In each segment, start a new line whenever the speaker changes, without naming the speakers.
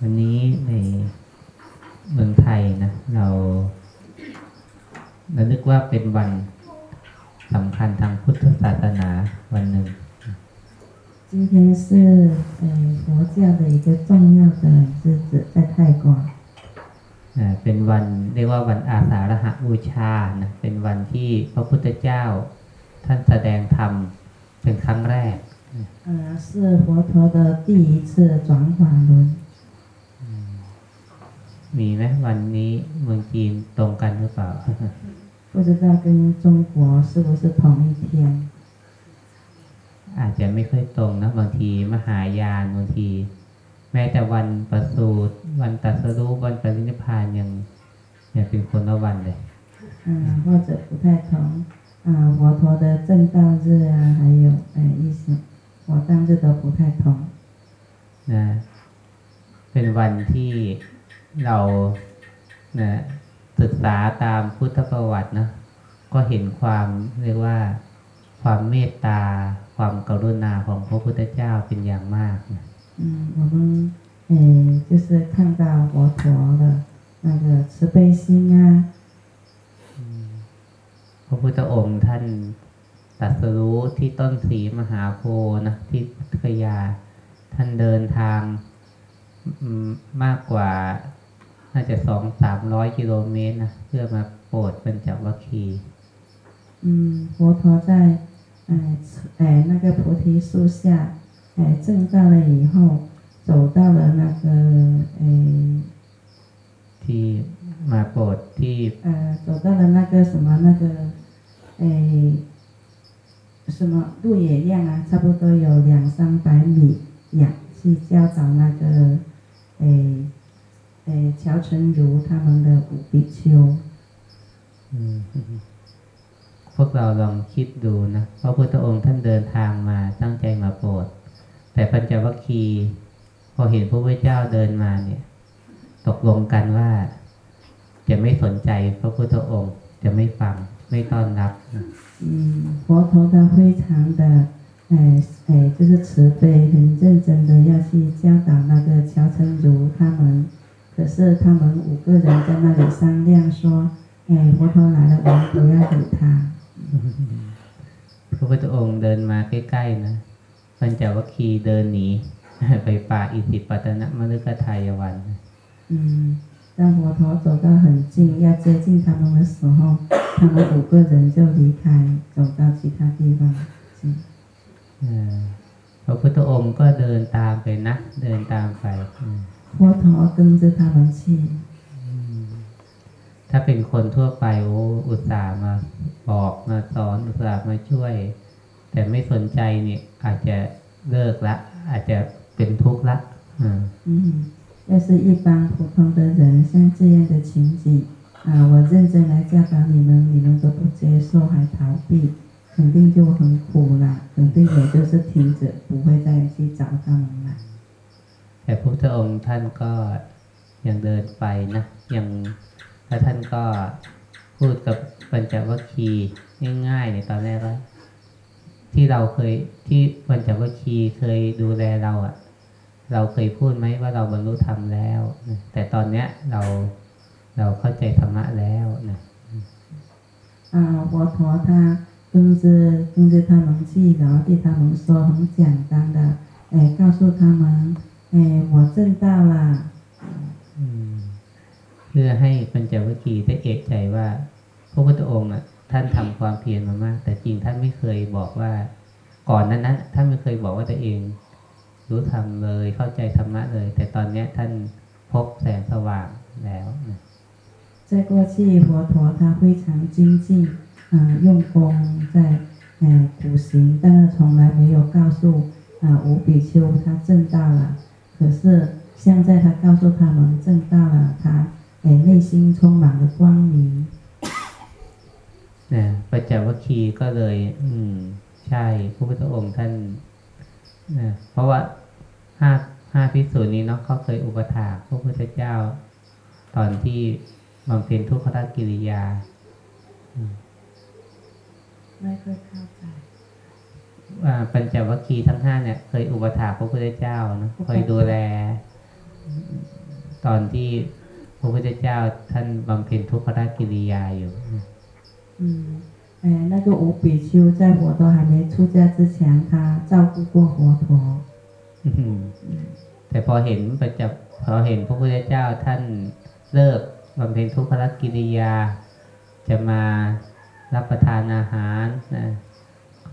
วันนี้ในเมืองไทยนะ เราเรานึกว่าเป็นวันสำคัญทางพุทธศาสนาวันหนึ่ง
今天是呃佛教的一个重要的日子，在泰国。
อ่าเป็นวันเรียกว่าวันอาสาฬหบูชานะเป็นวันที่พระพุทธเจ้า ท่านแสดงธรรมเป็นครั้งแรก
呃，是佛陀的第一次转法轮。
มีไหมวันนี้เมืองจีนตรงกันหรือเปล่า
不知道跟中国是不是同一天？
อาจจะไม่ค่อยตรงนะบางทีมหายานบางที แม้แต่วันประสูติวันตรัสรู้วันปรินิพพานยังยังเป็นคนละวันเลย
嗯、或者不太同。啊、佛陀的正道日啊，还有呃一些佛诞日都不太同。
นะเป็นวันที่ เรานะศึกษาตามพุทธประวัตินะก็เห็นความเรียกว่าความเมตตา ความกรุณาของพระพุทธเจ้าเป็นอย่างมากนะ
嗯，我们诶就是看到佛陀的那个慈悲心啊，
พระพุทธองค์ท่านตรัสรู้ที่ต้นสีมหาโพธิ์นะที่พุทธคยา ท่านเดินทางอืมมากกว่า น่าจะสองสามร้อยกิโลเมตรนะเพื่อมาโปรดปัญจวัคคีย์
嗯，佛陀在哎哎那个菩提树下哎证道了以后，走到了那个哎
ที่มาโปรดที่
呃走到了那个什么那个哎什么路野量啊，差不多有两三百米仰，去教导那个哎 哎乔成儒他们的五比丘。
อืมพวกเราลองคิดดูนะพระพุทธองค์ท่านเดินทางมาตั้งใจมาโปรด แต่ปัญจวัคคีย์พอเห็นพระพุทธเจ้าเดินมาเนี่ย ตกลงกันว่า จะไม่สนใจพระพุทธองค์ จะไม่ฟังไม่ต้อนรับนะ
嗯，佛陀他非常的，哎哎，就是慈悲，很认真的要去教导那个乔成儒他们。 可是他们五个人在那里商量说，哎，佛陀来了，我们不要理他。
พระพุทธองค์เดินมาใกล้ๆนะปัญจวัคคีย์เดินหนี ไปป่าอิสิปตนมฤคทายวัน
嗯，当佛陀走到很近，要接近他们的时候，他们五个人就离开，走到其他地方去。
เออพระพุทธองค์ก็เดินตามไปนะ เดินตามไปอืม
佛陀跟着他们去。
ถ้าเป็นคนทั่วไปโอ้อุตส่าห์มาบอกมาสอนอุตส่าห์มาช่วย แต่ไม่สนใจเนี่ยอาจจะเลิกละ อาจจะเป็นทุกข์ละอืม
嗯，要是一般普通的人，像这样的情景啊，我认真来教导你们，你们都不接受还逃避，肯定就很苦了，肯定也就是停止，不会再去找他们了。
แต่พระพุทธองค์ท่านก็ยังเดินไปนะยังแล้วท่านก็พูดกับปัญจวัคคีย์ง่ายๆในตอนแรกว่าที่เราเคยที่ปัญจวัคคีย์เคยดูแลเราอะเราเคยพูดไหมว่าเราบรรลุธรรมแล้วนะแต่ตอนเนี้ยเราเราเข้าใจธรรมะแล้วนะ
啊，佛陀他跟着跟着他们去，然后对他们说很简单的，哎，告诉他们， 哎，我证到了，
อืมเพื่อให้ปัญจวัคคีย์ได้เอกใจว่าพระพุทธองค์อ่ะ ท่านทำความเพียรมามาก แต่จริงท่านไม่เคยบอกว่า ก่อนนั้นนั้นท่านไม่เคยบอกว่าตัวเอง รู้ธรรมเลย เข้าใจธรรมะเลย แต่ตอนเนี้ยท่านพบแสงสว่างแล้วนะ
在过去佛陀他非常精进，啊、用功在哎苦行，但是从来没有告诉啊五比丘他证到了。 可是现在他告诉他们证到了，他哎内心充满了光明。
นะปัญจวัคคีย์ก็เลย อืม ใช่พระพุทธองค์ท่านนะเพราะว่าห้าห้าพิสูจน์นี้เนาะเขาเคยอุปถากพระพุทธเจ้า ตอนที่บำเพ็ญทุกขกิริยา
ไม่ค่อยเข้าใจ
อ่า ปัญจวัคคีย์ทั้งห้าเนี่ย เคยอุปถากพระพุทธเจ้านะคอยดูแล ตอนที่พระพุทธเจ้าท่านบำเพ็ญทุกขกิริยาอยู่
嗯，哎，那个五比丘在佛陀还没出家之前，他照顾过佛陀。
อืมแต่พอเห็นประจับพอเห็นพระพุทธเจ้าท่านเลิกบำเพ็ญทุกขกิริยา จะมารับประทานอาหารนะ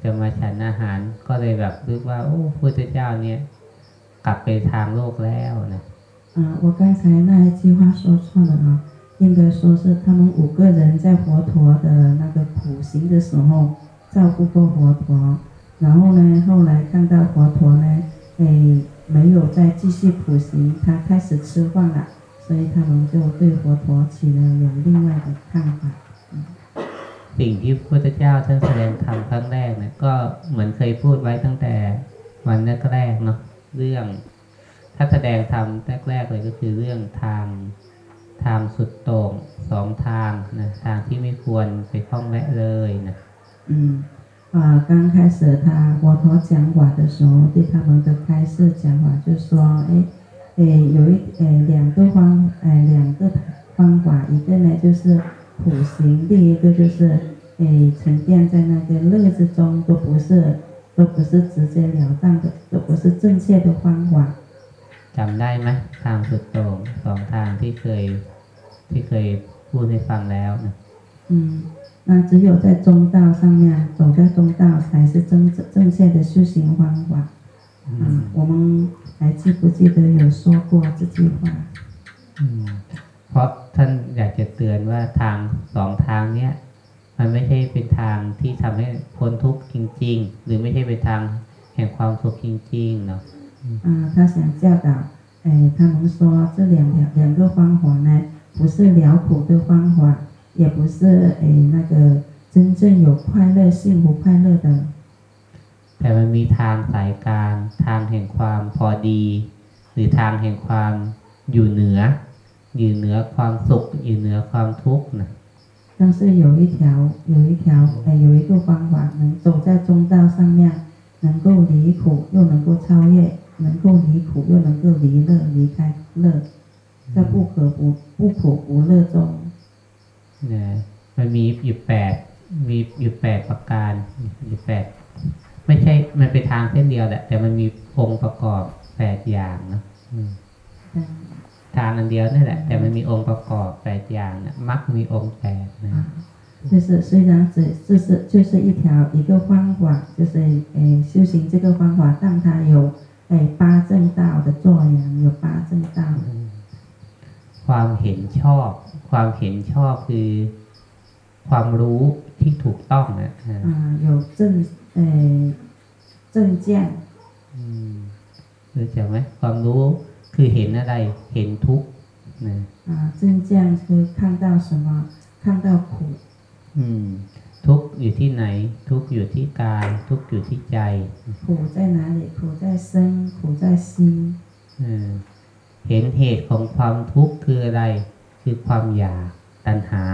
จะมาฉันอาหาร ก็เลยแบบรู้ว่า โอ้พระพุทธเจ้าเนี่ย กลับไปทางโลกแล้วนะ
啊，我刚才那一句话说错了啊，应该说是他们五个人在佛陀的那个苦行的时候照顾过佛陀，然后呢，后来看到佛陀呢，诶，没有再继续苦行，他开始吃饭了，所以他们就对佛陀起了有另外的看法。
สิ่งที่พระพุทธเจ้าท่านแสดงธรรมครั้งแรกเนี่ยก็เหมือนเคยพูดไว้ตั้งแต่วันแรกๆเนาะเรื่อง ถ้าแสดงธรรมแรกๆเลยก็คือเรื่องทางทางสุดโต่งสองทางนะทางที่ไม่ควรไปท่องแวะเลยนะ
嗯，啊，刚开始他佛陀讲法的时候，对他们的开示讲法就说，哎，诶，有一诶两个方，诶两个方法，一个呢就是 苦行，另一个就是诶沉淀在那个乐之中，都不是都不是直截了当的，都不是正确的方法。
จำได้ไหมทางสุดโต่งสองทางที่เคยที่เคยพูดให้ฟังแล้วนะ
嗯，那只有在中道上面，走在中道才是真正确的修行方法。
อืม
啊，我们还记不记得有说过这句话？
อืมเพราะ ท่านอยากจะเตือนว่าทางสองทางเนี้ยมันไม่ใช่เป็นทางที่ทำให้พ้นทุกข์จริง ๆ หรือไม่ใช่เป็นทางแห่งความสุขจริงๆเนาะ
啊，他想教导，哎，他们说这两条两个方法呢，不是了苦的方法，也不是哎那个真正有快乐、幸福快乐的，
แต่มันมีทางสายกลาง ทางแห่งความพอดี หรือทางแห่งความอยู่เหนือ อยู่เหนือความสุข อยู่เหนือความทุกข์นะ
但是有一条有一条哎有一个方法能走在中道上面，能够离苦又能够超越，能够离苦又能够离乐，离开乐，在不可不不苦不乐中。
นะมันมีอยู่แปดมีอยู่แปดประการอยู่แปดไม่ใช่ มันเป็นทางเส้นเดียวแหละ แต่มันมีองค์ประกอบแปดอย่างนะอืม
嗯
ทางอันเดียวนี่แหละ แต่มันมีองค์ประกอบแปดอย่างนะมักมีองค์แปดนะ
啊，就是虽然只这是就是一条一个方法，就是诶修行这个方法，但它有诶八正道的作用，有八正道。
ความเห็นชอบ ความเห็นชอบคือ ความรู้ที่ถูกต้องนะอ่า
啊，有正诶正见
อืมรู้จักไหมความรู้ คือเห็นอะไร เห็นทุกข์นะ
啊，正见是看到什么？看到苦
อืม ทุกข์อยู่ที่ไหน ทุกข์อยู่ที่กาย ทุกข์อยู่ที่ใจ
苦在哪里？苦在身，苦在心。
เออเห็นเหตุของความทุกข์คืออะไร คือความอยากตัณหา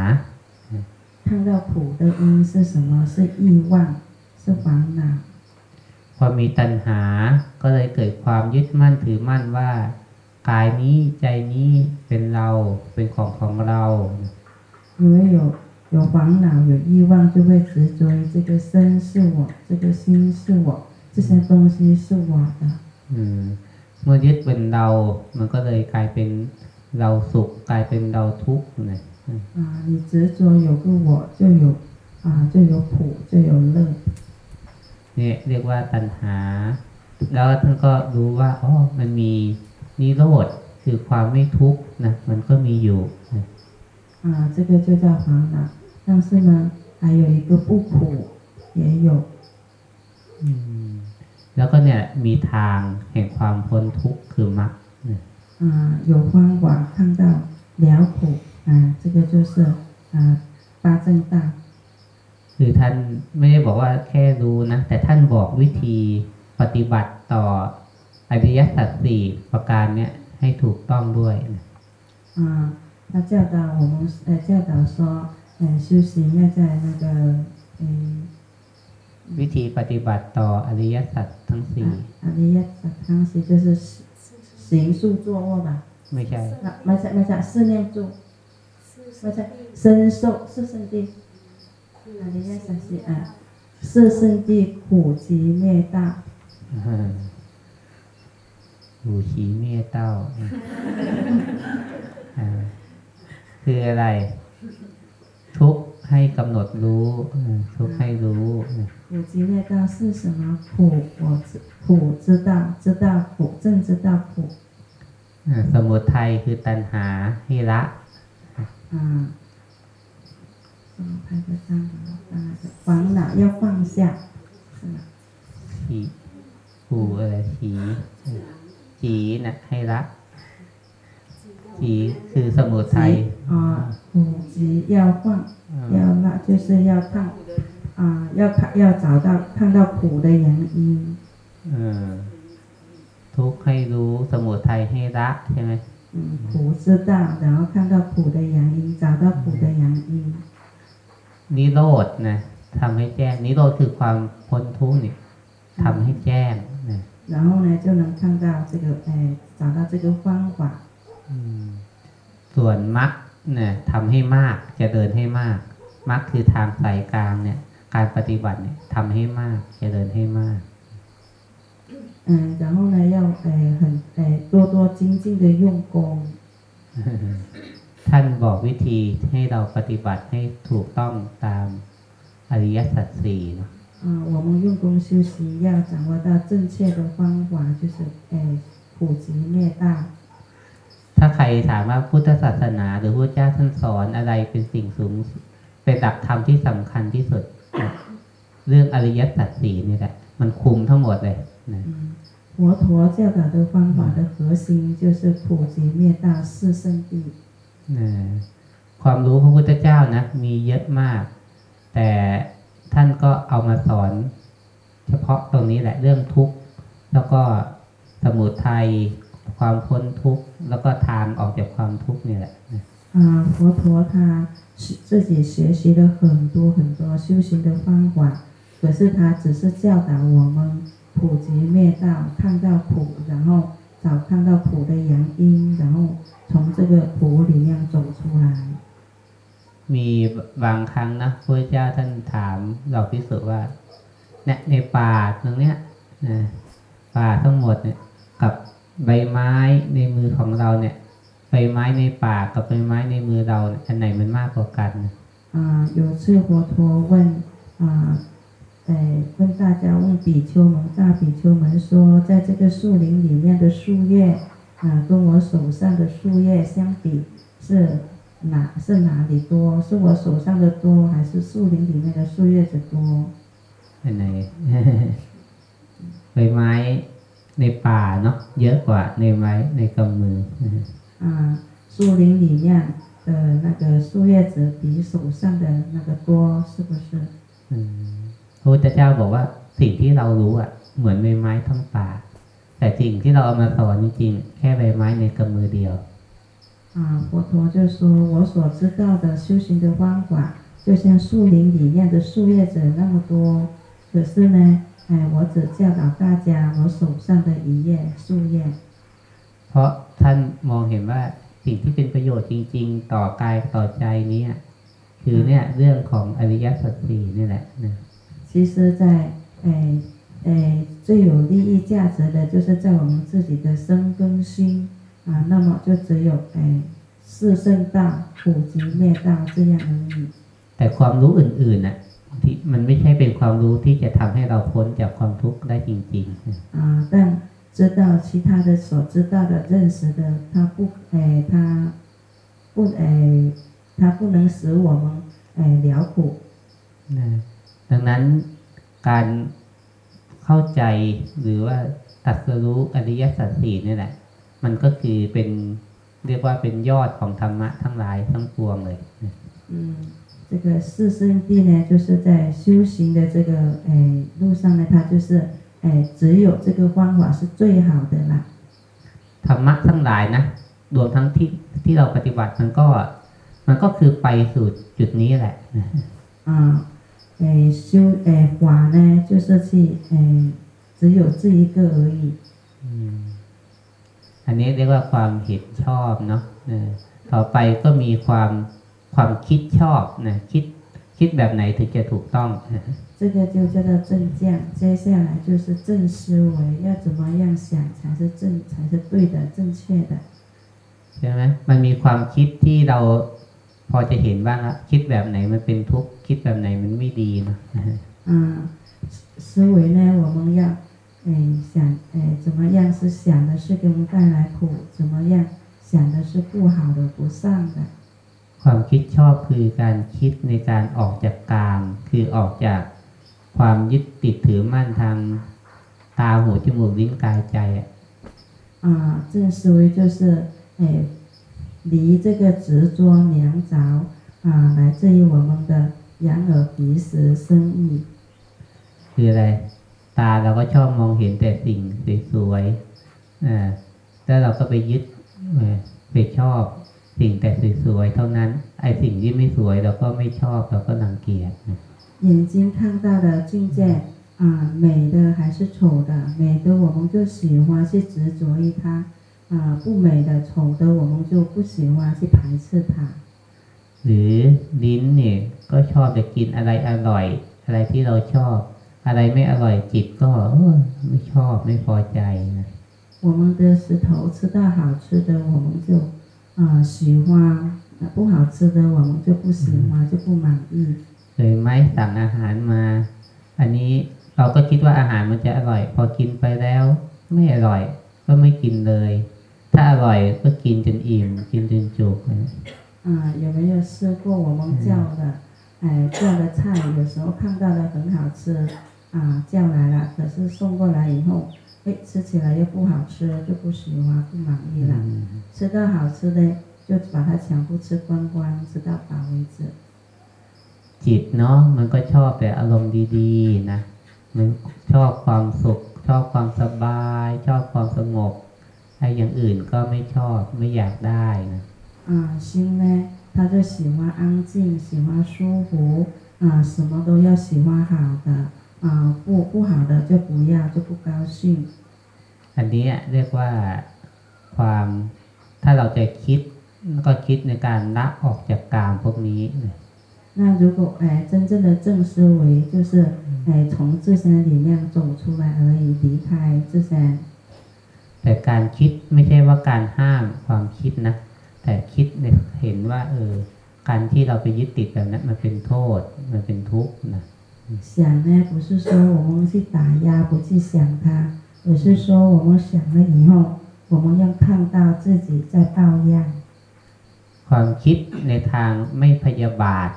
看到苦的因是什么？是欲望，是烦恼。
พอมีตัณหา ก็เลยเกิดความยึดมั่นถือมั่นว่า กายนี้ใจนี้เป็นเรา เป็นของของเรา
因为有有烦恼、有欲望，就会执着于这个身是我，这个心是我，这些东西是我的。
อืม เมื่อยึดเป็นเรา มันก็เลยกลายเป็นเราสุข กลายเป็นเราทุกข์นะอืม
啊，你执着有个我，就有啊，就有苦，就有乐。
เนี่ยเรียกว่าตัณหา แล้วท่านก็รู้ว่าอ๋อมันมี นิโรธคือความไม่ทุกข์นะมันก็มีอยู่นะ
啊，这个就叫烦恼。但是呢，还有一个不苦，也有
อืมแล้วก็เนี่ยมีทางแห่งความพ้นทุกข์คือมรรคนะ
啊，有方法看到了苦啊，这个就是啊八正道。
คือท่านไม่ได้บอกว่าแค่รู้นะ แต่ท่านบอกวิธีปฏิบัติต่อ อริยสัจสี่ประการเนี่ยให้ถูกต้องด้วยนะ
啊，他教导我们，呃，教导说，呃，修行要在那个，嗯，
วิธีปฏิบัติต่ออริยสัจทั้งสี่
啊，阿里亚萨康西就是行行住坐卧吧，
ไม่ใช่
啊，没在没在四念住，没在身受四圣地，啊，你要小心啊，四圣地苦集灭道，
อยู่ชีเมียเต้าอ่าคืออะไร ทุกข์ให้กำหนดรู้อ่าทุกข์ให้รู้อ่า
苦集灭道是什么苦？我知苦知道，知道苦，正知道苦，
อ่าสมุทัยคือตัณหาให้ละ
啊，什么拍个张啊，烦恼要放下，是吗？
ฉีผูอะไรฉี จีนะให้ละจีคือสมุทัย
啊，苦集要放，
อ่า
要那就是要看啊，要看要找到看到苦的原因。
เออทุกข์ให้รู้สมุทัยให้ละใช่ไหม
嗯，苦知道，然后看到苦的原因，找到苦的原因。
นิโรธนะทำให้แจ้ง นิโรธคือความพ้นทุกข์นี่ทำให้แจ้งนะ
然后呢，就能看到这个，哎，找到这个方法。
อืมส่วนมรรคเนี่ยทำให้มากจะเดินให้มากมรรคคือทางสายกลางเนี่ย การปฏิบัติเนี่ยทำให้มากจะเดินให้มาก
嗯，然后呢，要哎很哎多多精进的用功。
ท่านบอกวิธีให้เราปฏิบัติให้ถูกต้องตามอริยสัจสี่เนอะ
啊，我们用功修习要掌握到正确的方法，就是哎苦集灭道。
ถ้าใครถามว่าพุทธศาสนา หรือพระเจ้าท่านสอนอะไรเป็นสิ่งสูงสุดเป็นหลักธรรมที่สำคัญที่สุดนะเรื่องอริยสัจสี่นี่แหละ มันคุมทั้งหมดเลยนะ
嗯，佛陀教导的方法的核心就是苦集灭道四圣谛。
นะความรู้พระพุทธเจ้านะ มีเยอะมาก แต่ ท่านก็เอามาสอน เฉพาะตรงนี้แหละเรื่องทุกข์แล้วก็สมุทัยความพ้นทุกข์แล้วก็ทางออกจากความทุกข์นี่แหละนะ
啊，佛陀他是自己学习了很多很多修行的方法，可是他只是教导我们普及灭道，看到苦，然后找看到苦的原因，然后从这个苦里面走出来。
มีบางครั้งนะพระเจ้าท่านถามเราพิสูจว่าเนี่ยในป่าตรงเนี้ยนะป่าทั้งหมดเนี่ย กับใบไม้ในมือของเราเนี่ย ใบไม้ในป่ากับใบไม้ในมือเราเนี่ยอันไหนมันมากกว่ากันนะ
啊，有次佛陀问啊，哎，问大家问比丘们，大比丘们说，在这个树林里面的树叶啊，跟我手上的树叶相比，是 哪是哪里多？是我手上的多，还是树林里面的树叶子多？
อันไหน ใบไม้ในป่าเนาะเยอะกว่าในไม้ในกำมือนะฮะ
啊，树林里面的那个树叶子比手上的那个多，是不是？
อืมพระพุทธเจ้าบอกว่าสิ่งที่เรารู้อ่ะ เหมือนใบไม้ทั้งป่า แต่สิ่งที่เราเอามาสอนจริงๆแค่ใบไม้ในกำมือเดียว
啊，佛陀就说，我所知道的修行的方法，就像树林里面的树叶子那么多，可是呢，哎，我只教导大家我手上的一叶树叶。
เพราะท่านมองเห็นว่าสิ่งที่เป็นประโยชน์จริง ๆ ต่อกายต่อใจเนี้คือเนี่ยเรื่องของอริยสัจสี่นี่แหละนะ
其实在，哎哎，最有利益价值的，就是在我们自己的身跟心 啊，那么就只有哎四圣道、普及灭道这样而已。
แต่ความรู้อื่นๆน่ะที่มันไม่ใช่เป็นความรู้ที่จะทำให้เราพ้นจากความทุกข์ได้จริงๆนะ
啊，但知道其他的所知道的、认识的，它不，哎，它不，哎，它不能使我们，哎，了苦。
นะดังนั้นการเข้าใจหรือว่าตรัสรู้อริยสัจสี่นี่แหละ มันก็คือเป็นเรียกว่าเป็นยอดของธรรมะทั้งหลายทั้งปวงเลยนะ
嗯，这个四圣谛呢，就是在修行的这个，哎，路上呢，它就是，哎，只有这个方法是最好的啦。
ธรรมะทั้งหลายนะรวมทั้งที่ที่เราปฏิบัติมันก็ มันก็คือไปสู่จุดนี้แหละนะ
啊，哎，修哎法呢，就是去哎，只有这一个而已。
อืม อันนี้เรียกว่าความเห็นชอบเนาะเออต่อไปก็มีความความคิดชอบนะคิดคิดแบบไหนถึงจะถูกต้องนะ
这个就叫做正降。接下来就是正思维，要怎么样想才是正，才是对的、正确的。
ใช่ไหมมันมีความคิดที่เราพอจะเห็นบ้างละคิดแบบไหนมันเป็นทุกข์คิดแบบไหนมันไม่ดีเนอะ
啊，思思维呢，我们要 哎想哎怎么样是想的是给我们带来苦，怎么样想的是不好的、不善的。
ความคิดชอบคือการคิดในการออกจากกามคือออกจากความยึดติดถือมั่นทางตาหูจมูกลิ้นกายใจอะ
啊，正思维就是哎离这个执着黏着啊，来自于我们的眼耳鼻舌身意。
คืออะไร ตาเราก็ชอบมองเห็นแต่สิ่งสวยๆอ่าแล้วเราก็ไปยึดเอ่อไปชอบสิ่งแต่สวยๆเท่านั้น ไอ้สิ่งที่ไม่สวยเราก็ไม่ชอบเราก็รังเกียจนะ
眼睛看到的境界啊，美的还是丑的？美的我们就喜欢去执着于它，啊，不美的、丑的我们就不喜欢去排斥它。
หรือลิ้นเนี่ยก็ชอบจะกินอะไรอร่อย อะไรที่เราชอบ อะไรไม่อร่อยจิตก็เออไม่ชอบไม่พอใจนะ
我们的舌头吃到好吃的，我们就啊喜欢；啊不好吃的，我们就不喜欢，就不满意。
เคยไหมสั่งอาหารมา อันนี้เราก็คิดว่าอาหารมันจะอร่อย พอกินไปแล้ว ไม่อร่อย ก็ไม่กินเลย ถ้าอร่อยก็กินจนอิ่ม กินจนจุกนะ
啊，有没有试过我们叫的，哎叫的菜，有时候看到的很好吃， 啊叫来了，可是送过来以后，哎吃起来又不好吃，就不喜欢，不满意了。
อืม
吃到好吃的就把它全部吃光光，吃到饱为止。
จิตเนาะมันก็ชอบแต่อารมณ์ดีๆนะ มันชอบความสุข ชอบความสบาย ชอบความสงบไอ้อย่างอื่นก็ไม่ชอบไม่อยากได้นะ
啊，心呢，他就喜欢安静，喜欢舒服，啊，什么都要喜欢好的， 啊，不不好的就不要，就不高兴。
อันนี้เรียกว่าความถ้าเราจะคิดก็คิดในการละออกจากกามพวกนี้นะ
那如果哎，真正的正思维就是哎，从自身里面走出来而已，离开自身。
แต่การคิดไม่ใช่ว่าการห้ามความคิดนะ แต่คิดเนี่ยเห็นว่า เออ การที่เราไปยึดติดแบบนั้นมันเป็นโทษ มันเป็นทุกข์นะ
想呢，不是说我们去打压，不去想它，而是说我们想了以后，我们要看到自己在抱怨。
ความคิดในทางไม่พยาบาท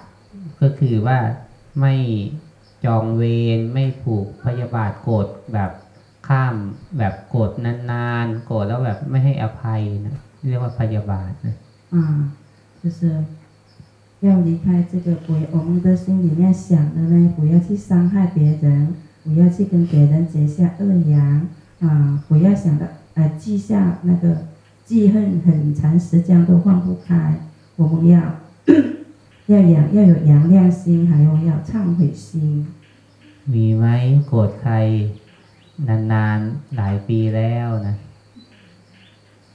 ก็คือว่าไม่จองเวรไม่ผูกพยาบาทโกรธแบบข้ามแบบโกรธนานๆ โกรธแล้วแบบไม่ให้อภัยนะเรียกว่าพยาบาทนะ
啊，就是 要离开这个不，我们的心里面想的呢，不要去伤害别人，不要去跟别人结下恶缘啊，不要想的呃记下那个记恨很长时间都放不开，我们要要养要有原谅心，还有要忏悔心。
มีไหมโกรธใครนานๆหลายปีแล้วนะ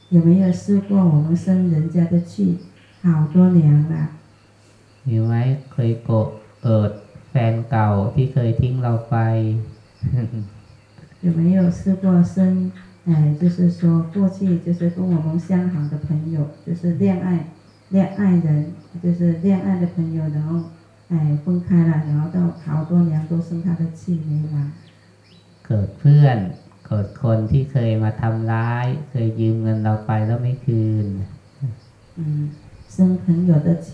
有没有试过我们生人家的气，好多年了？
มีไหมเคยโกรธเอิดแฟนเก่าที่เคยทิ้งเราไป
有没有试过生？哎，就是说过去就是跟我们相好的朋友，就是恋爱恋爱人，就是恋爱的朋友，然后哎分开了，然后到好多年都生他的气没完。
เกิดเพื่อนเกิดคนที่เคยมาทำร้าย เคยยืมเงินเราไปแล้วไม่คืน
嗯，生朋友的气，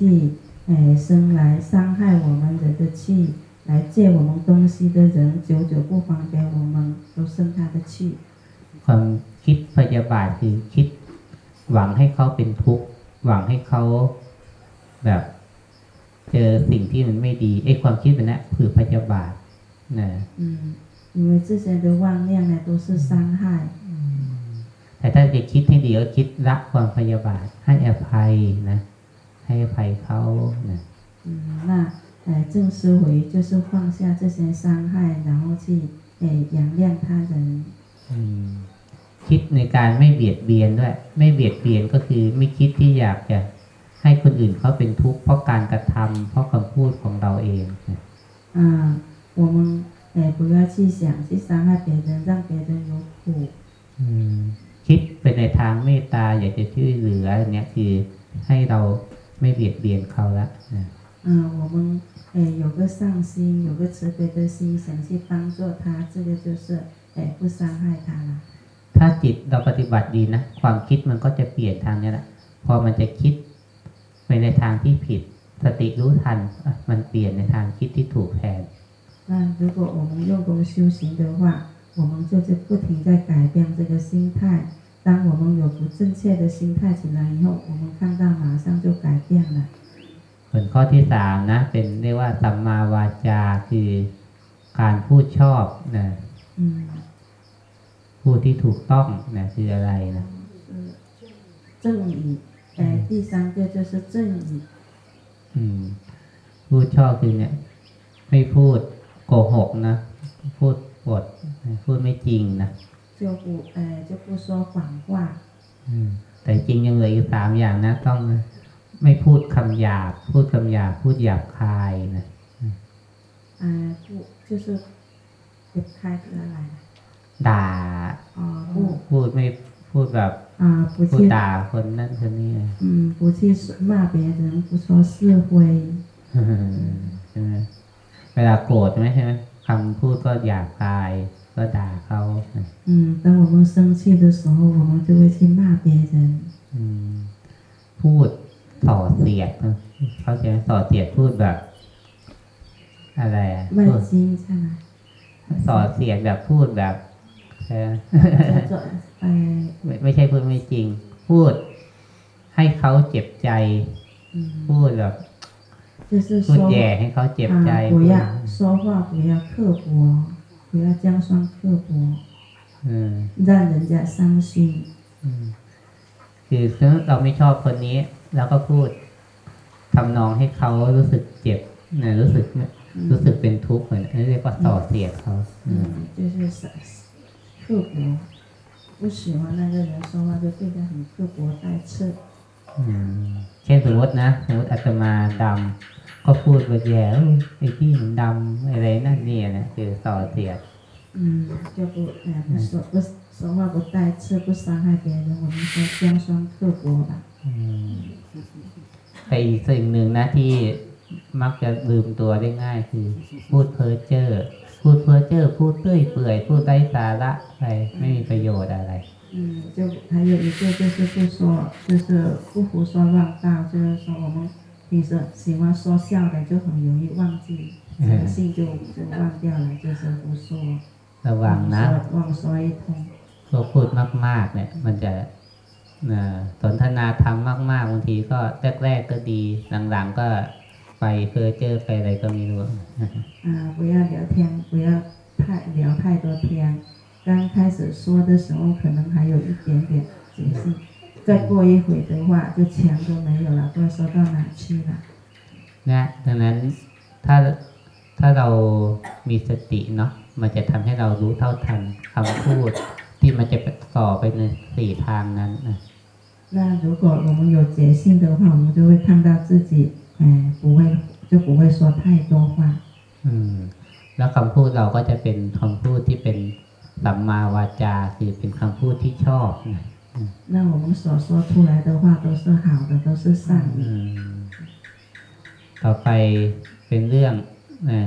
哎，生来伤害我们人的气，来借我们东西的人，久久不还给我们，都生他的气。
ความคิดพยาบาทคือคิด หวังให้เขาเป็นทุกข์หวังให้เขาแบบ เจอสิ่งที่มันไม่ดีไอ้ความคิดแบบนั้นคือพยาบาทนะ
嗯，因为这些的妄念呢，都是伤害。
แต่ถ้าจะคิดให้ดีก็คิดรักความพยาบาท ให้อภัยนะ ให้อภัยเขานะ
嗯，那呃正思维就是放下这些伤害，然后去诶原谅他人。
อืม คิดในการไม่เบียดเบียนด้วย ไม่เบียดเบียนก็คือไม่คิดที่อยากจะให้คนอื่นเขาเป็นทุกข์เพราะการกระทำเพราะคำพูดของเราเองนะ
啊，我们诶不要去想去伤害别人，让别人有苦。
อืมคิดไปในทางเมตตาอยากจะช่วยเหลืออันเนี้ยคือให้เรา ไม่เบียดเบียนเขาละนะ
嗯，我们诶有个上心，有个慈悲的心，想去帮助他，这个就是诶不伤害他了。
ถ้าจิตเราปฏิบัติดีนะ ความคิดมันก็จะเปลี่ยนทางเนี้ยแหละพอมันจะคิดไปในทางที่ผิด สติรู้ทันอ่ะมันเปลี่ยนในทางคิดที่ถูกแทน
那如果我们用功修行的话，我们就是不停在改变这个心态。 当我们有不正确的心态起来以后，我们看到马上就改变了。
ส่วนข้อที่สามนะ เป็นเรียกว่าสัมมาวาจาคือการพูดชอบนะ
嗯，
พูดที่ถูกต้องนะคืออะไรนะ
正语，诶，第三个就是正语。
อืม พูดชอบคือเนี่ย ไม่พูดโกหกนะ พูดบดพูดไม่จริงนะ
就不呃就不说谎话，
อืมแต่จริงยังเหลืออีกสามอย่างนะ ต้องไม่พูดคำหยาบ พูดคำหยาบ พูดหยาบคายนะ
呃不就是不开得来，
ด่า
哦不
พูดไม่พูดแบบ
啊不
พูด
去
ด่าคนนั่นคนนี้
嗯不去骂别人，不说是非，
ใช่ไหมเวลาโกรธไหมใช่ไหมคำพูดก็หยาบคาย ก็ด่าเขา
嗯当我们生气的时候，我们就会去骂别人，
อืมพูดส่อเสียดนะเขาใจะส่อเสียดพูดแบบ อะไรอะพูด
卖金下来。
ส่อเสียดแบบพูดแบบเอ่อ
叫做呃
ไม่ไม่ใช่พูดไม่จริง พูดให้เขาเจ็บใจ
嗯，
พูดแบบ
就是
พูด
说
แย่ให้เขาเจ็บใจ
啊，不要说话不要刻薄， 不要尖酸刻薄，
อืม
让人家伤心。
อืมคือถ้าเราไม่ชอบคนนี้ แล้วก็พูดทำนองให้เขารู้สึกเจ็บนะรู้สึกรู้สึกเป็นทุกข์เหมือนอันนี้เรียกว่าส่อเสียดเขาอืม
嗯，就是伤刻薄，不喜欢那个人说话就对他很刻薄带刺。
อืมเช่นสมมตินะสมมติอาตมาดำ ก็พูดว่าแย่เอ้ยไอ้ที่มันดำอะไรนั่นนี่นะคือส่อเสียด
嗯，就不呃不说不说话不带刺，不伤害别人，我们说尖酸刻薄吧。
อืมแต่อีกสิ่งหนึ่งนะที่มักจะลืมตัวได้ง่ายคือ พูดเพ้อเจ้อพูดเพ้อเจ้อพูดเตื้อยเปื่อย พูดไร้สาระอะไรไม่มีประโยชน์อะไร
嗯，就还有一个就是不说，就是不胡说乱道，就是说我们 平时喜欢说笑的，就很容易忘记，诚信就就忘掉了，就是不说，
ระวัง
忘
นะ
说忘说一通。
พวกพูดมาก ๆ เนี่ย มันจะนะสนทนาธรรมมาก ๆ บางทีก็แรก ๆ ก็ดี หลัง ๆ ก็ไปเพ้อเจ้อไปอะไรก็ไม่รู้
啊，不要聊天，不要太聊太多天。刚开始说的时候，可能还有一点点解释， 再过一会的话，就墙都没有了，不知道说到哪去了。
นะดังนั้นถ้าถ้าเรามีสติเนาะมันจะทำให้เรารู้เท่าทันคำพูด ที่มันจะต่อไปในสี่ทางนั้นนะ
那如果我们有觉性的话，我们就会看到自己，哎，不会就不会说太多话。
อืม แล้วคำพูดเราก็จะเป็นคำพูดที่เป็นสัมมาวาจาคือเป็นคำพูดที่ชอบนะ
那我们所说出来的话都是好的，都是善
อื
意。
ม ต่อไปเป็นเรื่องนะ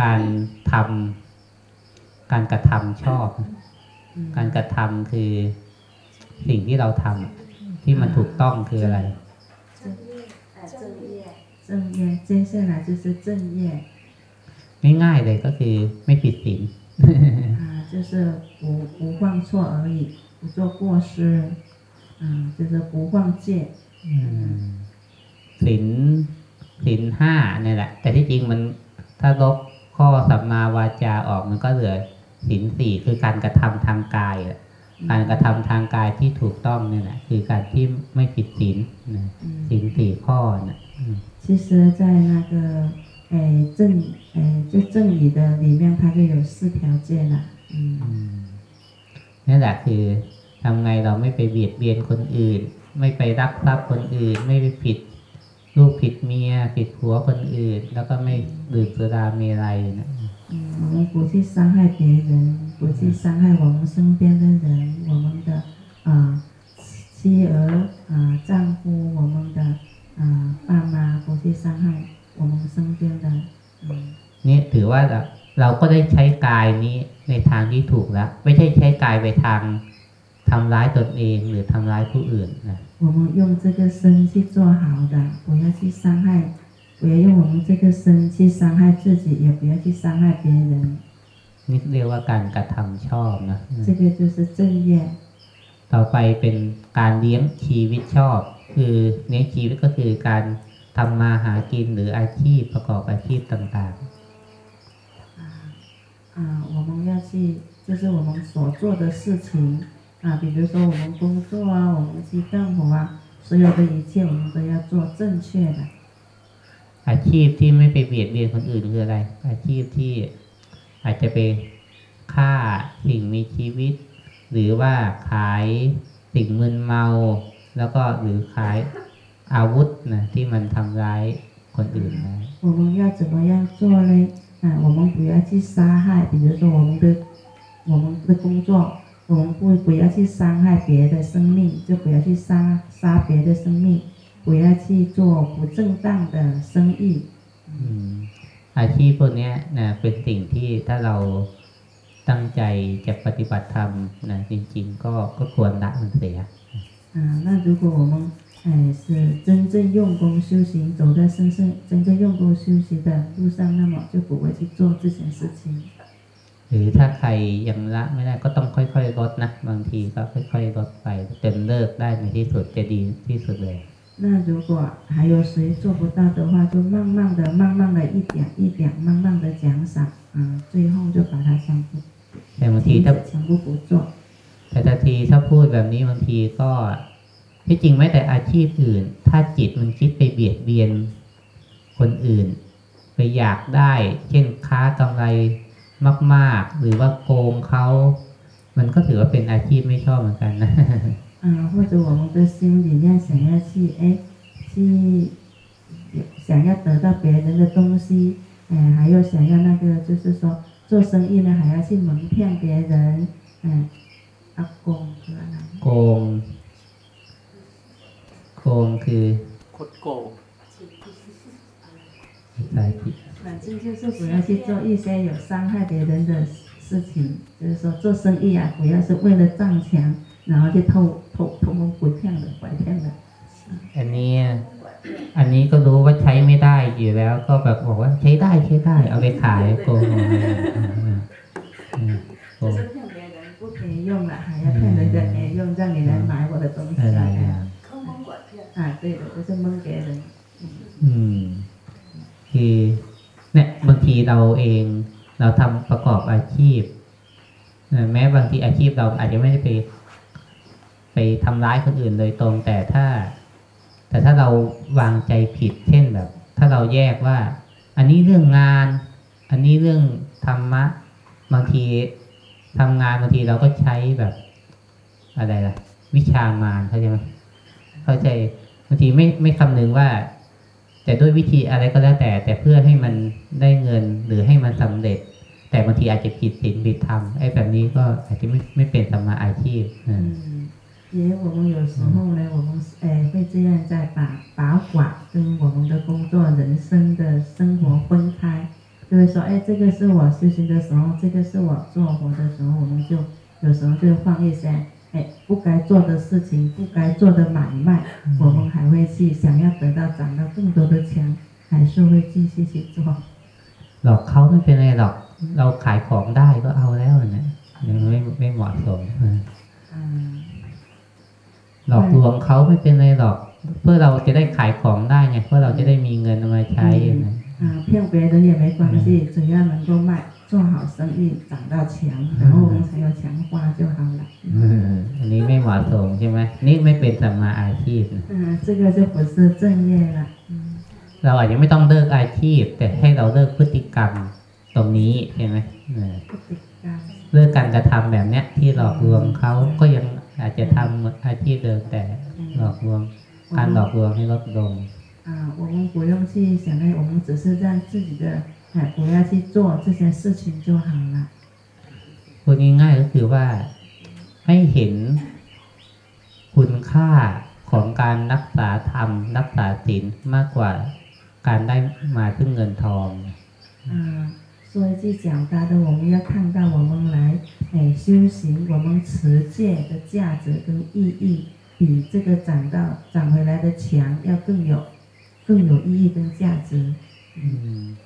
การทำการกระทำชอบ การกระทำคือสิ่งที่เราทำที่มันถูกต้องคืออะไร
正业，接下来就是正业
ง่ายๆเลยก็คือไม่ผิดศีล
啊，就是不不犯错而已， 不做过失，啊，就是不犯戒。
อืมศีลศีลห้าเนี่ยแหละ แต่ที่จริงมันถ้าลบข้อสัมมาวาจาออกมันก็เหลือศีลสี่คือการกระทำทางกายอะการกระทำทางกายที่ถูกต้องเนี่ยแหละคือการที่ไม่ผิดศีลนะ
嗯
ศีลสี่ข้อนะอืม
其实，在那个诶正诶就正语的里面，它就有四条戒了。嗯
อืมใ น นั่นแหละคือทำไงเราไม่ไปเบียดเบียนคนอื่น ไม่ไปรักทรัพย์คนอื่น ไม่ไปผิดลูกผิดเมีย ผิดผัวคนอื่น แล้วก็ไม่ดื่มสุราเมรัยนะ
嗯，我们不去伤害别人，不去伤害我们身边的人，我们的啊、妻儿啊、丈夫，我们的啊、爸妈，不去伤害我们身边的嗯
นี่ถือว่า เราเราก็ได้ใช้กายนี้ในทางที่ถูกแล้ว ไม่ใช่ใช้กายไปทางทำร้ายตนเองหรือทำร้ายผู้อื่นนะ
我们用这个身去做好的，不要去伤害，不要用我们这个身去伤害自己，也不要去伤害别人。
นี่เรียกว่าการกระทำชอบนะ
这个就是正业。
ต่อไปเป็นการเลี้ยงชีวิตชอบ คือเลี้ยงชีวิตก็คือการทำมาหากินหรืออาชีพประกอบอาชีพต่าง
啊 啊，我们要去，就是我们所做的事情啊，比如说我们工作啊，我们去干活啊，所有的一切我们都要做正确的。
ๆ อาชีพที่ไม่ไปเบียดเบียนคนอื่นคืออะไร อาชีพที่อาจจะไปฆ่าสิ่งมีชีวิต หรือว่าขายสิ่งมึนเมา แล้วก็หรือขายอาวุธนะที่มันทำร้ายคนอื่นนะ
我们要怎么样做呢？ 啊，我们不要去杀害，比如说我们的我们的工作，我们不不要去伤害别的生命，就不要去杀杀别的生命，不要去做不正当的生意。
อืมอาชีพพวกเนี้ยนะเป็นสิ่งที่ถ้าเราตั้งใจจะปฏิบัติธรรมนะจริง ๆ ก็ก็ควรละมันเสีย
啊，那如果我们 哎是真正用功修行，走在真正真正用功修行的路上，那么就不会去做这件事情。
หรือถ้าใครยังละไม่ได้ก็ต้องค่อยๆลดนะ บางทีก็ค่อยๆลดไปจนเลิกได้ในที่สุดจะดีที่สุดเลย
那如果还有谁做不到的话，就慢慢的、慢慢的一点一点、慢慢的奖赏啊，最后就把它全部
แต่บางที
停
ถ้า
止，全部不做。
แต่ทันทีถ้าพูดแบบนี้บางทีก็ ที่จริงแม้แต่อาชีพอื่น ถ้าจิตมันคิดไปเบียดเบียนคนอื่น ไปอยากได้ เช่นค้ากำไรมาก ๆ หรือว่าโกงเขา มันก็ถือว่าเป็นอาชีพไม่ชอบเหมือนกันนะ
啊，或者我们的心里面想要去哎去想要得到别人的东西，哎，还有想要那个就是说做生意呢，还要去蒙骗别人，嗯，阿公是吧？
โกง โกงคือ
คดโกง
ภาษาอังกฤษ
反正就是不要去做一些有伤害别人的事情，就是说做生意啊，不要是为了赚钱，然后去偷偷偷蒙拐骗的、拐骗的。
อันนี้อันนี้ก็รู้ว่าใช้ไม่ได้อยู่แล้ว ก็แบบบอกว่าใช้ได้ใช้ได้ เอาไปขายโกงเอาไปอืมอืมโกง
就是骗别人不可以用了，还要骗人家可以用，让你来买我的东西。
ถ่ายไเรา
ก็จะ
มั่งแกเลย
อืมคือเนี่ยบางทีเราเองเราทำประกอบอาชีพแม้บางทีอาชีพเราอาจจะไม่ได้ไป ไปทำร้ายคนอื่นโดยตรงแต่ถ้า แต่ถ้าเราวางใจผิด เช่นแบบ ถ้าเราแยกว่า อันนี้เรื่องงาน อันนี้เรื่องธรรมะ บางทีทำงานบางทีเราก็ใช้แบบอะไรล่ะ วิชามานเข้าใจไหมเข้าใจางทีไม่ไม่คำนึงว่า แต่ด้วยวิธีอะไรก็แล้วแต่ แต่เพื่อให้มันได้เงินหรือให้มันสำเร็จ แต่บางทีอาจจะผิดศีลผิดธรรมไอ้แบบนี้ก็อาจจะไม่ไม่เป็นสมมาอาชีพอืม
嗯，也我们有时候呢，我们诶会这样在把把法跟我们的工作、人生的生活分开，就会说，哎，这个是我修行的时候，这个是我做活的时候，我们就有时候就放一些 哎不该做的事情、不该做的买卖，我们还会去想要得到赚到更多的钱，还是会继续去做。
หลอกเขาไม่เป็นไรหรอก เราขายของได้ก็เอาแล้วนะยังไม่ไม่เหมาะสมอืม
嗯。
หลอกลวงเขาไม่เป็นไรหรอก เพื่อเราจะได้ขายของได้ไงเพื่อเราจะได้มีเงินเอามาใช้นะ
啊，骗别人也没关系，只要能够卖， 做好生意，涨到钱，然后我们才有钱花就好了。
อืมอันนี้ไม่เหมาะสมใช่ไหมนี่ไม่เป็นสมมาอาชีพนะ
嗯，这个就不是正业了。嗯
เราอาจจะไม่ต้องเลิกอาชีพ แต่ให้เราเลิกพฤติกรรมตรงนี้ใช่ไหมเออ
不ติดกรรม
เลิกการกระทำแบบเนี้ย ที่หลอกลวงเขาก็ยังอาจจะทำอาชีพเดิมแต่หลอกลวง การหลอกลวงให้ลดลง
啊，我们不用去想那，我们只是让自己的 哎，不要去做这些事情就好了。
พูดง่ายๆก็คือว่าให้เห็นคุณค่าของการรักษาธรรม รักษาศีลมากกว่าการได้มาซึ่งเงินทอง
啊，说一句讲大的，我们要看到我们来哎修行，我们持戒的价值跟意义，比这个涨到涨回来的墙要更有更有意义跟价值。
อืม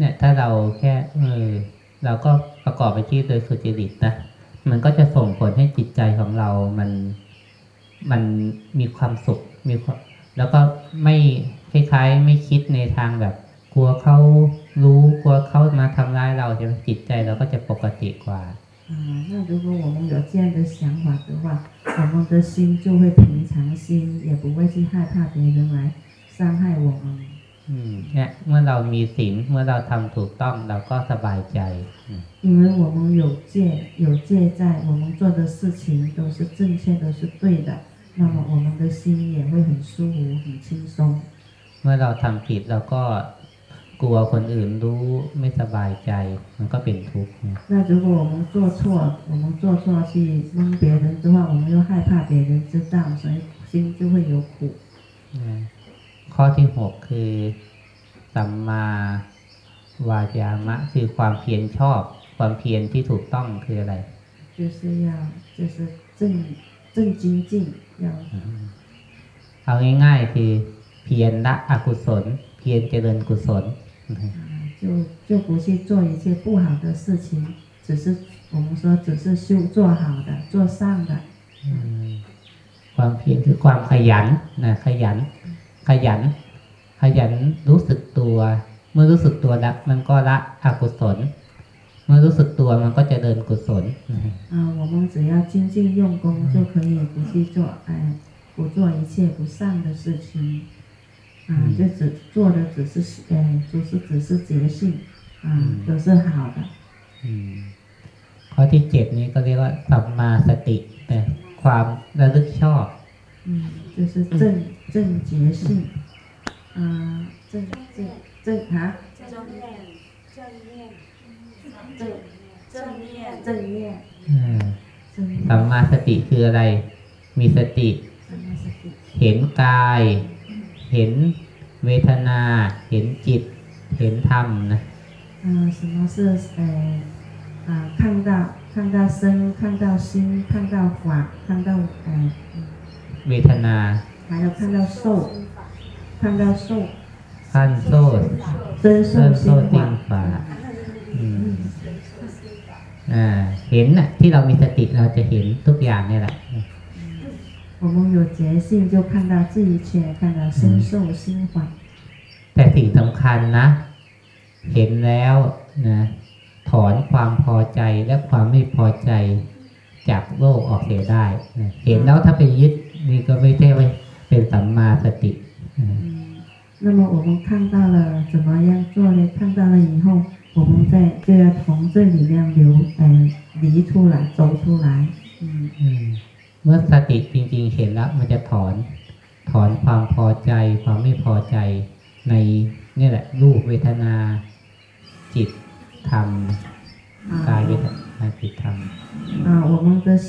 เนี่ยถ้าเราแค่เออเราก็ประกอบอาชีพโดยสุจริตนะมันก็จะส่งผลให้จิตใจของเรา มันมันมีความสุขมีความแล้วก็ไม่คล้ายๆ ไม่คิดในทางแบบ กลัวเขารู้กลัวเขามาทำร้ายเราใช่ไหมจิตใจเราก็จะปกติกว่า
啊，那如果我们有这样的想法的话，我们的心就会平常心，也不会去害怕别人来伤害我们。
อืมเนี่ยเมื่อเรามีศีลเมื่อเราทำถูกต้องเราก็สบายใจอืม
因为我们有戒，有戒在，我们做的事情都是正确，都是对的，那么我们的心也会很舒服、很轻松。
เมื่อเราทำผิดเราก็กลัวคนอื่นรู้ไม่สบายใจ มันก็เป็นทุกข์นะ
那如果我们做错，我们做错去蒙别人的话，我们又害怕别人知道，所以心就会有苦。
นะข้อที่หกคือสัมมาวายามะ คือความเพียรชอบ ความเพียรที่ถูกต้องคืออะไร
就是要就是正正精进，要
เอาง่ายๆ คือเพียรละอกุศล เพียรเจริญกุศล
啊，就就不去做一些不好的事情，只是我们说只是修做好的、做善的。
อืมความเพียรคือความขยันนะขยัน ขยัน ขยันรู้สึกตัว เมื่อรู้สึกตัวแล้วมันก็ละอกุศล เมื่อรู้สึกตัวมันก็เจะเดินกุศลนะ
啊，我们只要精进用功，就可以不去做哎，不做一切不善的事情。啊，就只做的只是哎，就是只是觉性，啊，都是好的。
อืมข้อที่เจ็ดนี้ก็เรียกว่าสัมมาสตินะความระลึกชอบ
嗯，就是正 正觉性，啊，正正正啊，
正念，正念，正正念，
正念，
อืม
正念，
สัมมาสติคืออะไร มีสติ
什么是第？
เห็นกาย เห็นเวทนา เห็นจิต เห็นธรรมนะ
嗯，什么是呃啊？看到看到身，看到心，看到法，看到呃，
เวทนา
还有看到受，看到受，
ขั้นโซ่
真
เริ่
受
มโซ่
心
ติง
法。
ฝาอืมอ่า เห็นน่ะ ที่เรามีสติเราจะเห็นทุกอย่างเนี่ยแหละ
我们有觉性，就看到这一切，看到身受心法。
แต่สิ่งสำคัญนะ เห็นแล้วนะ ถอนความพอใจและความไม่พอใจจากโลกออกเสียได้นะเห็นแล้วถ้าไปยึดนี่ก็ไม่ใช่ว่า เป็นสัมมาสตินะ
嗯，那么我们看到了怎么样做呢？看到了以后，我们再就要从这里面流，呃，离出来，走出来。嗯
อืมเมื่อสติจริงๆเห็นแล้ว มันจะถอน ถอนความพอใจ ความไม่พอใจ ในนี่แหละ รูปเวทนา จิตธรรม กาย
啊
เวทนา จิตธรรม
啊，我们的心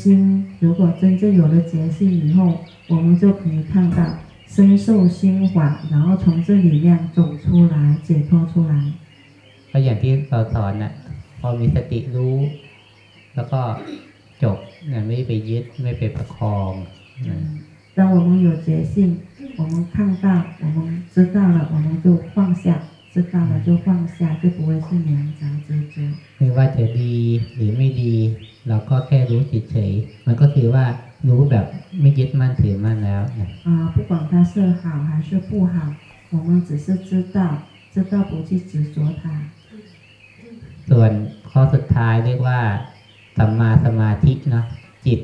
如果真正有了觉性以后，我们就可以看到身受心法，然后从这里面走出来，解脱出来。
ก็อย่างที่เราสอนนะพอมีสติรู้ แล้วก็จบนะไม่ไปยึดไม่ไปประคองนะ
当我们有觉性，我们看到，我们知道了，我们就放下， 知道了就放下，就不会是粘着执着。
ไม่ว่าจะดีหรือไม่ดี เราก็แค่รู้เฉยๆมันก็คือว่ารู้แบบไม่ยึดมั่นถือมั่นแล้วนะ
啊，不管它是好还是不好，我们只是知道，知道不去执着它。
ส่วนข้อสุดท้ายเรียกว่าสัมมาสมาธิเนาะจิต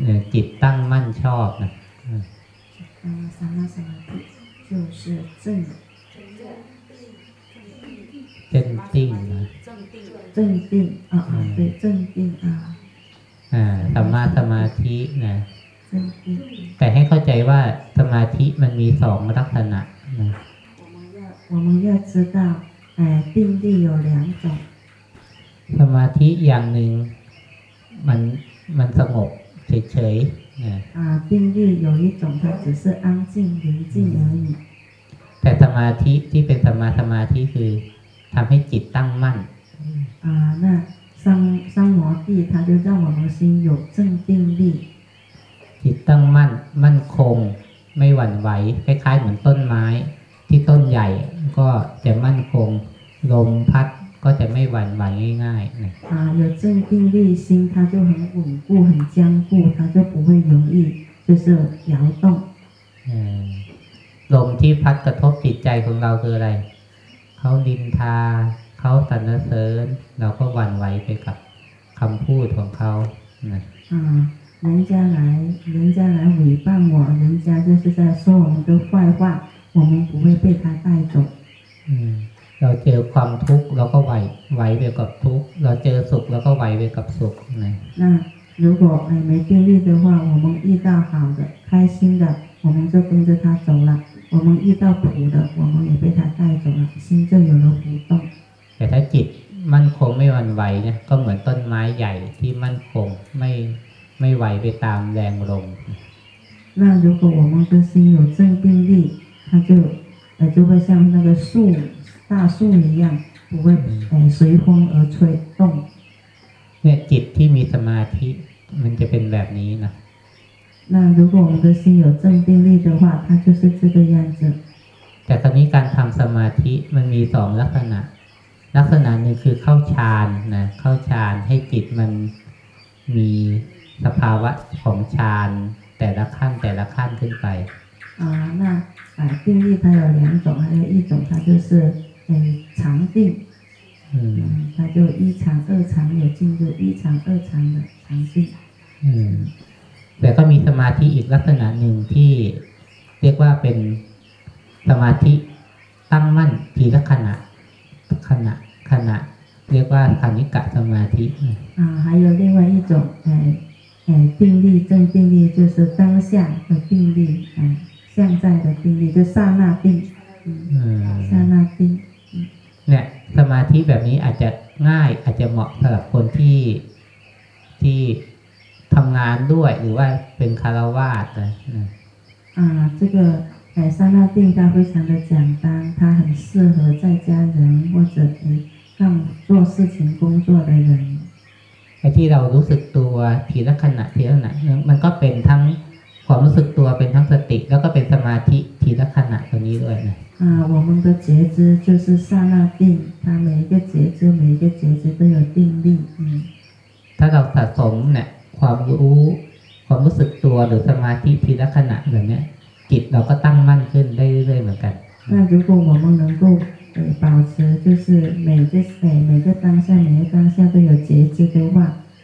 เอ่อจิตตั้งมั่นชอบนะ
啊，萨玛萨玛地就是正
正念，
จ เจนติ้งนะ
正定
正定啊啊，对，正定啊，
อ่าสัมมาสมาธินะ
正定。
แต่ให้เข้าใจว่าสมาธิมันมีสองลักษณะนะ
我们要我们要知道，哎，定力有两种，
สมาธิอย่างหนึ่งมันมันสงบเฉยๆนะ
啊，定力有一种它只是安静宁静而已，
แต่สมาธิที่เป็นสมาสมาธิคือ ทำให้จิตตั้งมั่น
啊，那三三摩地它就让我们心有正定力，
จิตตั้งมั่น มั่นคง ไม่หวั่นไหวคล้ายๆเหมือนต้นไม้ ที่ต้นใหญ่ ก็จะมั่นคง ลมพัดก็จะไม่หวั่นไหวง่ายๆนะ
啊，有正定力心它就很稳固很坚固，它就不会容易就是摇动。
เออลมที่พัดกระทบจิตใจของเราคืออะไร เขาดินทา เขาสรรเสริญ เราก็หวั่นไหวไปกับคำพูดของเขานะ
啊，人家来，人家来诽谤我，人家就是在说我们的坏话，我们不会被他带走。
อืมเราเจอความทุกข์เราก็ไหวไหวไปกับทุกข์ เราเจอสุขเราก็ไหวไปกับสุขนะ
那如果哎没定力的话，我们遇到好的、开心的，我们就跟着他走了； 我们遇到苦的，我们也被他带走了，心就有了浮动。
แต่ถ้าจิตมั่นคงไม่หวั่นไหวเนี่ยก็เหมือนต้นไม้ใหญ่ที่มั่นคงไม่ไม่ไหวไปตามแรงลม
那如果我们的心有正定力，它就呃就会像那个树大树一样，不会呃随风而吹动。
เนี่ยจิตที่มีสมาธิมันจะเป็นแบบนี้นะ
那如果我们的心有正定力的话，它就是这个样子。
แต่คราวนี้การทำสมาธิมันมีสองลักษณะ ลักษณะหนึ่งคือเข้าฌานนะเข้าฌานให้จิตมันมีสภาวะของฌานแต่ละขั้นแต่ละขั้นขึ้นไป
啊，那啊定力它有两种，还有一种它就是诶常定，
อืม
嗯，它就一常、二常有进入一常、二常的常定。
อืม แต่ก็มีสมาธิอีกลักษณะหนึ่งที่เรียกว่าเป็นสมาธิตั้งมั่นทีละขณะขณะขณะ เรียกว่าคณิกะสมาธิ
啊，还有另外一种诶诶定力正定力，就是当下的定力，哎，现在的定力就刹那定，
อื
嗯，
ม
刹那定。
เนี่ยสมาธิแบบนี้อาจจะง่ายอาจจะเหมาะสำหรับคนที่ที่ ทำงานด้วยหรือว่าเป็นคารวาสนะนะ
啊，这个哎刹那定它非常的简单，它很适合在家人或者诶让做事情工作的人。
ไอ้ที่เรารู้สึกตัวทีละขณะทีละขณะเนี่ยมันก็เป็นทั้งความรู้สึกตัวเป็นทั้งสติ แล้วก็เป็นสมาธิทีละขณะตัวนี้ด้วยนะ
啊，我们的觉知就是刹那定，它每一个觉知每一个觉知都有定力，嗯。
ถ้าเราสะสมเนี่ย ความรู้ความรู้สึกตัวหรือสมาธิทีละขณะแบบเนี้ยจิตเราก็ตั้งมั่นขึ้นได้เรื่อยๆเหมือนกัน
那如果我们能够呃保持，就是每个呃每个当下每个当下都有觉知的话，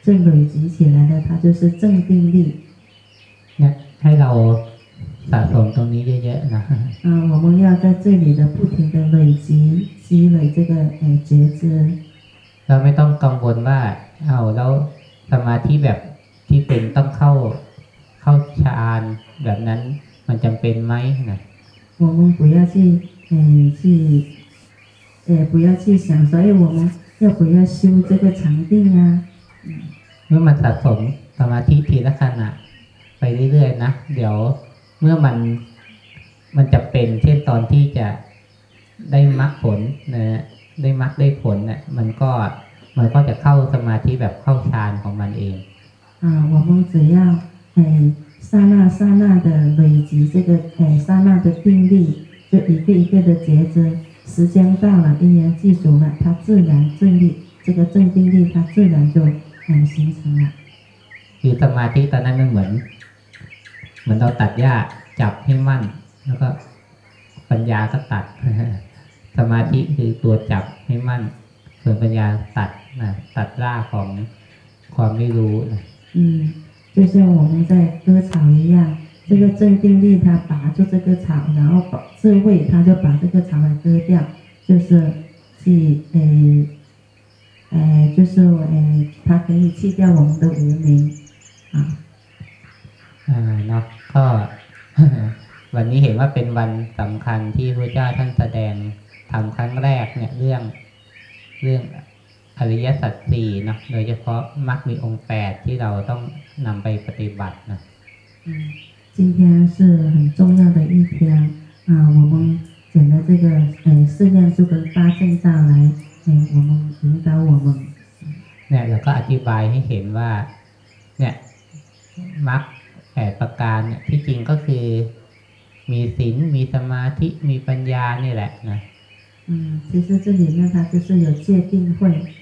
这累积起来的，它就是正定力。
เนี่ยให้เราสะสมตรงนี้เยอะๆนะ
啊，我们要在这里的不停的累积积累这个呃觉知。
เราไม่ต้องกังวลว่าเอาแล้วสมาธิแบบ ที่เป็นต้องเข้าเข้าฌานแบบนั้นมันจำเป็นไหมนะ
我们不要去嗯去呃不要去想说，哎，我们要不要修这个禅定啊？
เมื่อมันสะสมสมาธิทีละขณะไปเรื่อยๆนะเดี๋ยวเมื่อมันมันจะเป็นเช่นตอนที่จะได้มรรคผลนะได้มรรคได้ผลเนี่ยมันก็มันก็จะเข้าสมาธิแบบเข้าฌานของมันเอง
啊，我们只要哎刹那刹那的累积这个哎刹那的定力，就一个一个的觉知，时间到了，因缘具足了，它自然正力，这个正定力它自然就嗯形成了。
คือสมาธิตอนนั้นมันเหมือน เหมือนเราตัดหญ้าจับให้มั่น แล้วก็ปัญญาก็ตัด สมาธิคือตัวจับให้มั่น ส่วนปัญญาตัดนะตัดรากของความไม่รู้นะ
嗯，就像我们在割草一样，这个正定力它拔住这个草，然后把智慧它就把这个草给割掉，就是智 去诶诶，就是诶，它可以去掉我们的无名啊。
อ่าเนาะก็ วันนี้เห็นว่าเป็นวันสำคัญที่พระเจ้าท่านแสดงทำครั้งแรกเนี่ยเรื่องเรื่อง อริยสัจสี่เนาะโดยเฉพาะมรรคมีองค์แปดที่เราต้องนำไปปฏิบัตินะ
嗯，今天是很重要的一天啊，我们捡了这个诶四念珠跟八正道来，诶，我们引导我们。
เนี่ยเราก็อธิบายให้เห็นว่า เนี่ยมรรคแปดประการเนี่ยที่จริงก็คือ มีศีลมีสมาธิมีปัญญานี่แหละนะ
嗯，其实这里面它就是有戒定慧，
อืม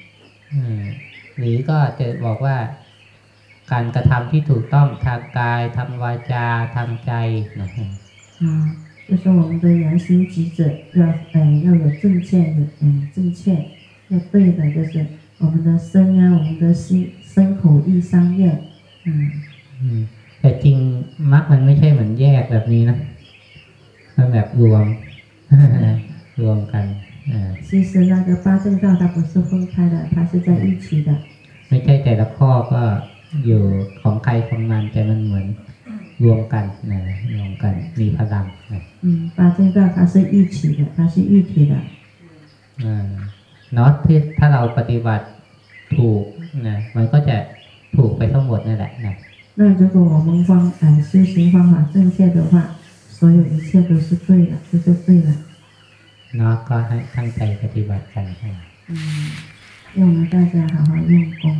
หรือก็จะบอกว่า การกระทำที่ถูกต้องทางกายทางวาจาทางใจนะ
啊，就是我们的言行举止要呃要有正确，有嗯正确，要对的，就是我们的身啊，我们的心身口意三业，嗯，
อืมแต่จริงมรรคมันไม่ใช่เหมือนแยกแบบนี้นะมันแบบรวม รวมกันอ่า
其实那个八正道它不是分开的，它是在一起的。
ไม่ใช่แต่ละข้อก็อยู่ของใครของมันแต่มันเหมือนรวมกันนะรวมกันมีพลังนะ
嗯，八正道它是一起的，它是一体的。
อ่าเนาะที่ถ้าเราปฏิบัติถูกนะมันก็จะถูกไปทั้งหมดนั่นแหละนะ
那如果我们方呃修行方法正确的话，所有一切都是对的，这就对了。
เนาะก็ให้ตั้งใจปฏิบัติกันให้
หลวงตาจะถามว่าโยมกง